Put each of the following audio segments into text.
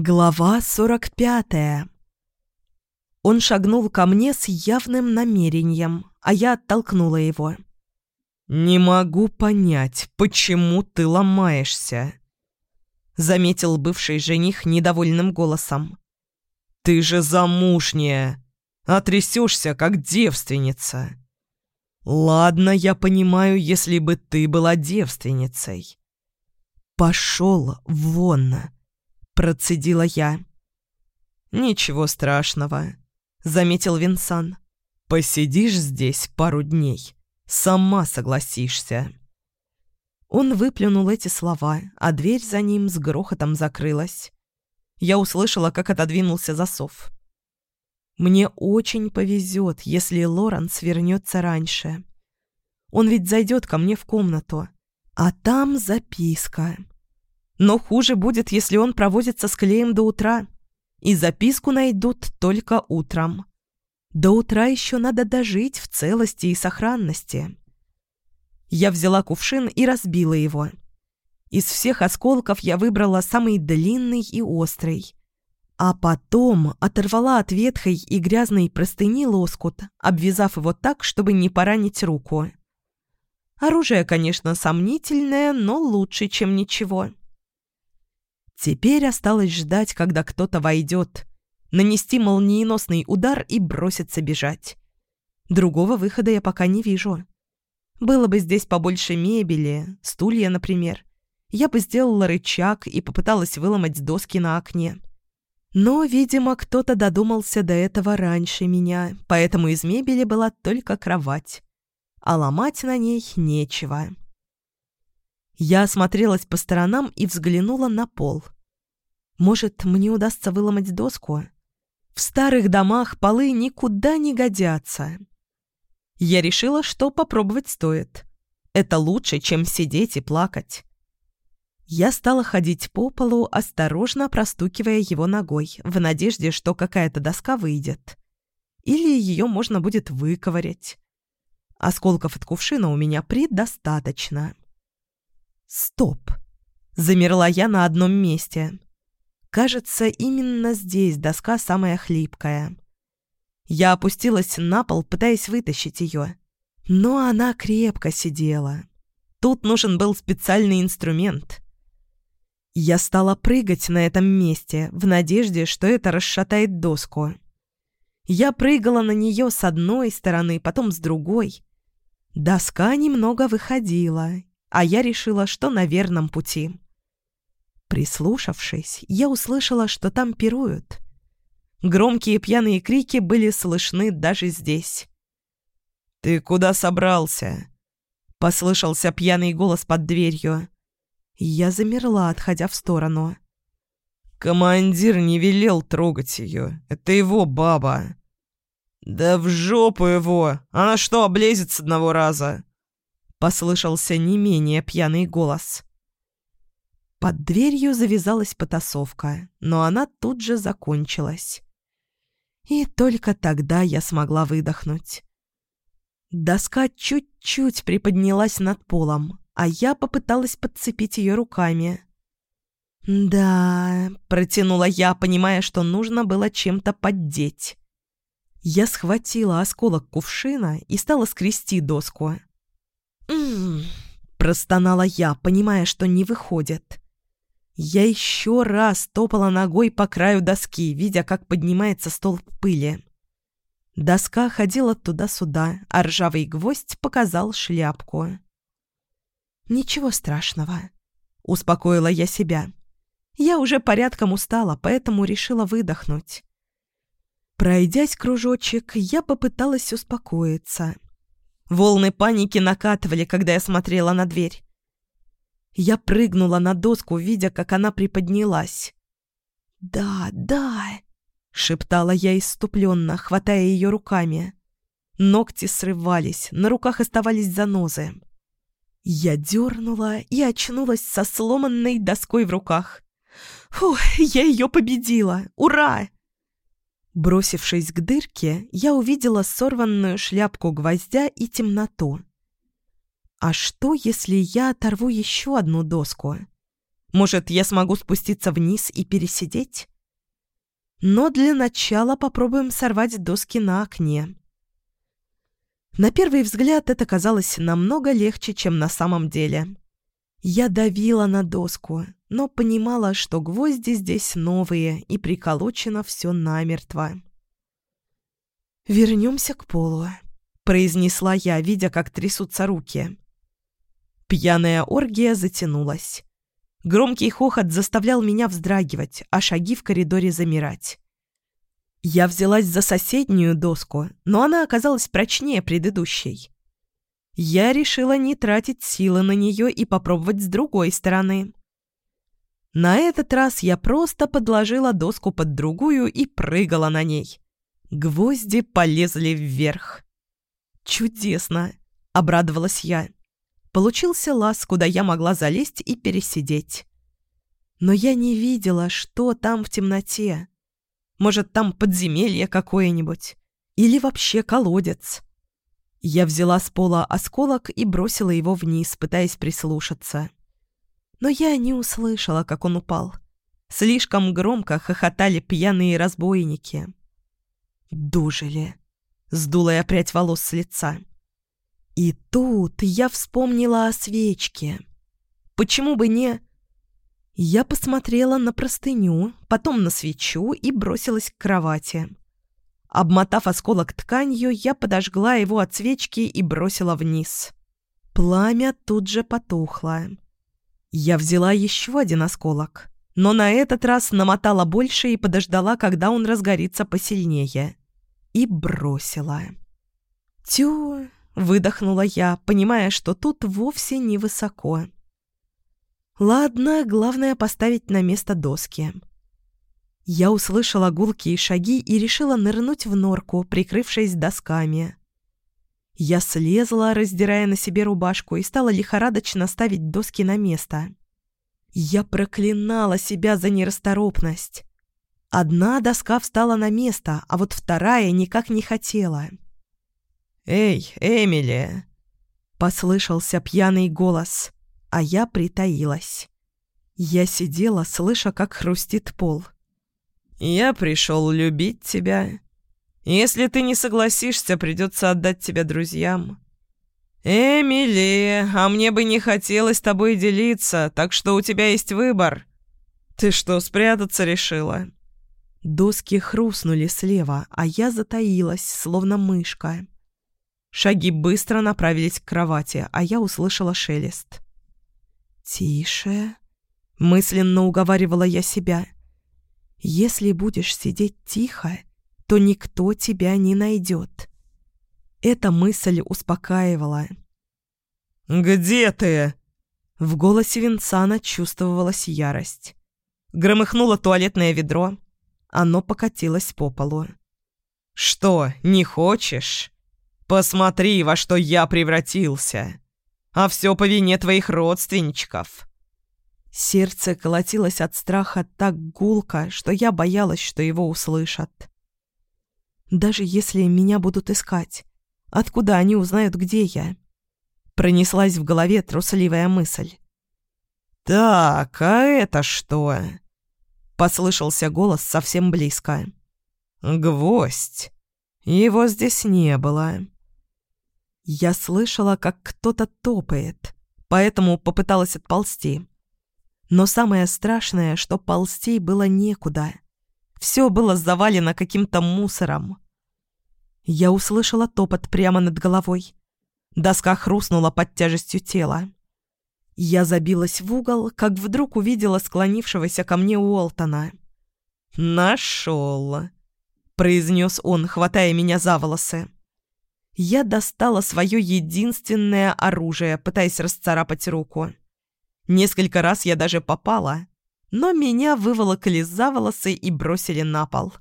Глава сорок пятая. Он шагнул ко мне с явным намерением, а я оттолкнула его. «Не могу понять, почему ты ломаешься?» Заметил бывший жених недовольным голосом. «Ты же замужняя, а как девственница. Ладно, я понимаю, если бы ты была девственницей». «Пошел вон!» Процедила я. «Ничего страшного», — заметил Винсан. «Посидишь здесь пару дней, сама согласишься». Он выплюнул эти слова, а дверь за ним с грохотом закрылась. Я услышала, как отодвинулся засов. Мне очень повезет, если Лоренс вернется раньше. Он ведь зайдет ко мне в комнату, а там записка. Но хуже будет, если он провозится с клеем до утра. И записку найдут только утром. До утра еще надо дожить в целости и сохранности. Я взяла кувшин и разбила его. Из всех осколков я выбрала самый длинный и острый. А потом оторвала от ветхой и грязной простыни лоскут, обвязав его так, чтобы не поранить руку. Оружие, конечно, сомнительное, но лучше, чем ничего. Теперь осталось ждать, когда кто-то войдет, нанести молниеносный удар и броситься бежать. Другого выхода я пока не вижу. Было бы здесь побольше мебели, стулья, например. Я бы сделала рычаг и попыталась выломать доски на окне. Но, видимо, кто-то додумался до этого раньше меня, поэтому из мебели была только кровать. А ломать на ней нечего. Я осмотрелась по сторонам и взглянула на пол. Может, мне удастся выломать доску? В старых домах полы никуда не годятся. Я решила, что попробовать стоит. Это лучше, чем сидеть и плакать. Я стала ходить по полу, осторожно простукивая его ногой, в надежде, что какая-то доска выйдет. Или ее можно будет выковырять. Осколков от кувшина у меня предостаточно. Стоп. Замерла я на одном месте. Кажется, именно здесь доска самая хлипкая. Я опустилась на пол, пытаясь вытащить ее. Но она крепко сидела. Тут нужен был специальный инструмент. Я стала прыгать на этом месте, в надежде, что это расшатает доску. Я прыгала на нее с одной стороны, потом с другой. Доска немного выходила, а я решила, что на верном пути. Прислушавшись, я услышала, что там пируют. Громкие пьяные крики были слышны даже здесь. «Ты куда собрался?» — послышался пьяный голос под дверью. Я замерла, отходя в сторону. «Командир не велел трогать ее. Это его баба». «Да в жопу его! Она что, облезет с одного раза?» Послышался не менее пьяный голос. Под дверью завязалась потасовка, но она тут же закончилась. И только тогда я смогла выдохнуть. Доска чуть-чуть приподнялась над полом, а я попыталась подцепить ее руками. «Да», — протянула я, понимая, что нужно было чем-то поддеть. Я схватила осколок кувшина и стала скрести доску. Простонала я, понимая, что не выходит. Я еще раз топала ногой по краю доски, видя, как поднимается столб пыли. Доска ходила туда-сюда, а ржавый гвоздь показал шляпку. «Ничего страшного», — успокоила я себя. Я уже порядком устала, поэтому решила выдохнуть. Пройдясь кружочек, я попыталась успокоиться. Волны паники накатывали, когда я смотрела на дверь. Я прыгнула на доску, видя, как она приподнялась. «Да, да!» — шептала я иступленно, хватая ее руками. Ногти срывались, на руках оставались занозы. Я дернула и очнулась со сломанной доской в руках. «Фух, я ее победила! Ура!» Бросившись к дырке, я увидела сорванную шляпку гвоздя и темноту. А что, если я оторву еще одну доску? Может, я смогу спуститься вниз и пересидеть? Но для начала попробуем сорвать доски на окне. На первый взгляд это казалось намного легче, чем на самом деле. Я давила на доску, но понимала, что гвозди здесь новые и приколочено все намертво. «Вернемся к полу», — произнесла я, видя, как трясутся руки. Пьяная оргия затянулась. Громкий хохот заставлял меня вздрагивать, а шаги в коридоре замирать. Я взялась за соседнюю доску, но она оказалась прочнее предыдущей. Я решила не тратить силы на нее и попробовать с другой стороны. На этот раз я просто подложила доску под другую и прыгала на ней. Гвозди полезли вверх. «Чудесно!» — обрадовалась я. Получился лаз, куда я могла залезть и пересидеть. Но я не видела, что там в темноте. Может, там подземелье какое-нибудь. Или вообще колодец. Я взяла с пола осколок и бросила его вниз, пытаясь прислушаться. Но я не услышала, как он упал. Слишком громко хохотали пьяные разбойники. «Дожили!» — сдула я прядь волос с лица. И тут я вспомнила о свечке. Почему бы не... Я посмотрела на простыню, потом на свечу и бросилась к кровати. Обмотав осколок тканью, я подожгла его от свечки и бросила вниз. Пламя тут же потухло. Я взяла еще один осколок, но на этот раз намотала больше и подождала, когда он разгорится посильнее. И бросила. Тю, Выдохнула я, понимая, что тут вовсе не высоко. Ладно, главное поставить на место доски. Я услышала гулкие шаги и решила нырнуть в норку, прикрывшись досками. Я слезла, раздирая на себе рубашку, и стала лихорадочно ставить доски на место. Я проклинала себя за нерасторопность. Одна доска встала на место, а вот вторая никак не хотела. «Эй, Эмили!» Послышался пьяный голос, а я притаилась. Я сидела, слыша, как хрустит пол. «Я пришел любить тебя. Если ты не согласишься, придется отдать тебя друзьям». «Эмили, а мне бы не хотелось тобой делиться, так что у тебя есть выбор. Ты что, спрятаться решила?» Доски хрустнули слева, а я затаилась, словно мышка. Шаги быстро направились к кровати, а я услышала шелест. «Тише», — мысленно уговаривала я себя. «Если будешь сидеть тихо, то никто тебя не найдет». Эта мысль успокаивала. «Где ты?» В голосе Винсана чувствовалась ярость. Громыхнуло туалетное ведро. Оно покатилось по полу. «Что, не хочешь?» Посмотри, во что я превратился. А все по вине твоих родственничков». Сердце колотилось от страха так гулко, что я боялась, что его услышат. «Даже если меня будут искать, откуда они узнают, где я?» Пронеслась в голове трусливая мысль. «Так, а это что?» Послышался голос совсем близко. «Гвоздь. Его здесь не было». Я слышала, как кто-то топает, поэтому попыталась отползти. Но самое страшное, что ползти было некуда. Все было завалено каким-то мусором. Я услышала топот прямо над головой. Доска хрустнула под тяжестью тела. Я забилась в угол, как вдруг увидела склонившегося ко мне Уолтона. «Нашел!» — произнес он, хватая меня за волосы. Я достала свое единственное оружие, пытаясь расцарапать руку. Несколько раз я даже попала, но меня выволокли за волосы и бросили на пол.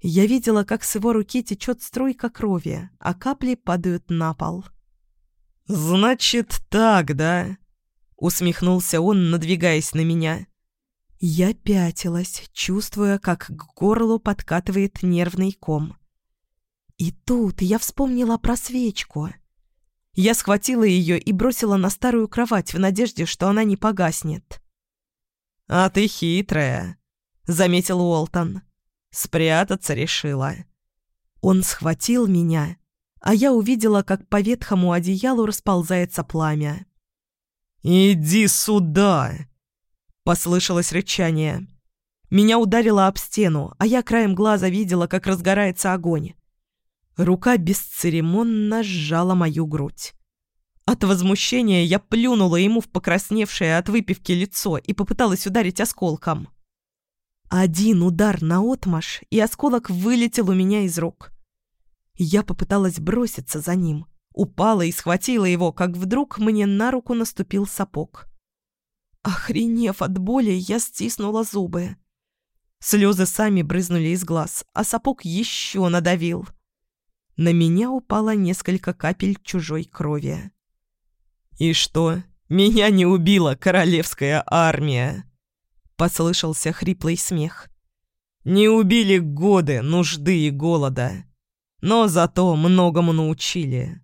Я видела, как с его руки течет струйка крови, а капли падают на пол. «Значит так, да?» — усмехнулся он, надвигаясь на меня. Я пятилась, чувствуя, как к горлу подкатывает нервный ком. И тут я вспомнила про свечку. Я схватила ее и бросила на старую кровать в надежде, что она не погаснет. «А ты хитрая», — заметил Уолтон. «Спрятаться решила». Он схватил меня, а я увидела, как по ветхому одеялу расползается пламя. «Иди сюда!» — послышалось рычание. Меня ударило об стену, а я краем глаза видела, как разгорается огонь. Рука бесцеремонно сжала мою грудь. От возмущения я плюнула ему в покрасневшее от выпивки лицо и попыталась ударить осколком. Один удар на отмаш, и осколок вылетел у меня из рук. Я попыталась броситься за ним, упала и схватила его, как вдруг мне на руку наступил сапог. Охренев от боли, я стиснула зубы. Слезы сами брызнули из глаз, а сапог еще надавил. На меня упало несколько капель чужой крови. «И что, меня не убила королевская армия?» Послышался хриплый смех. «Не убили годы нужды и голода, но зато многому научили.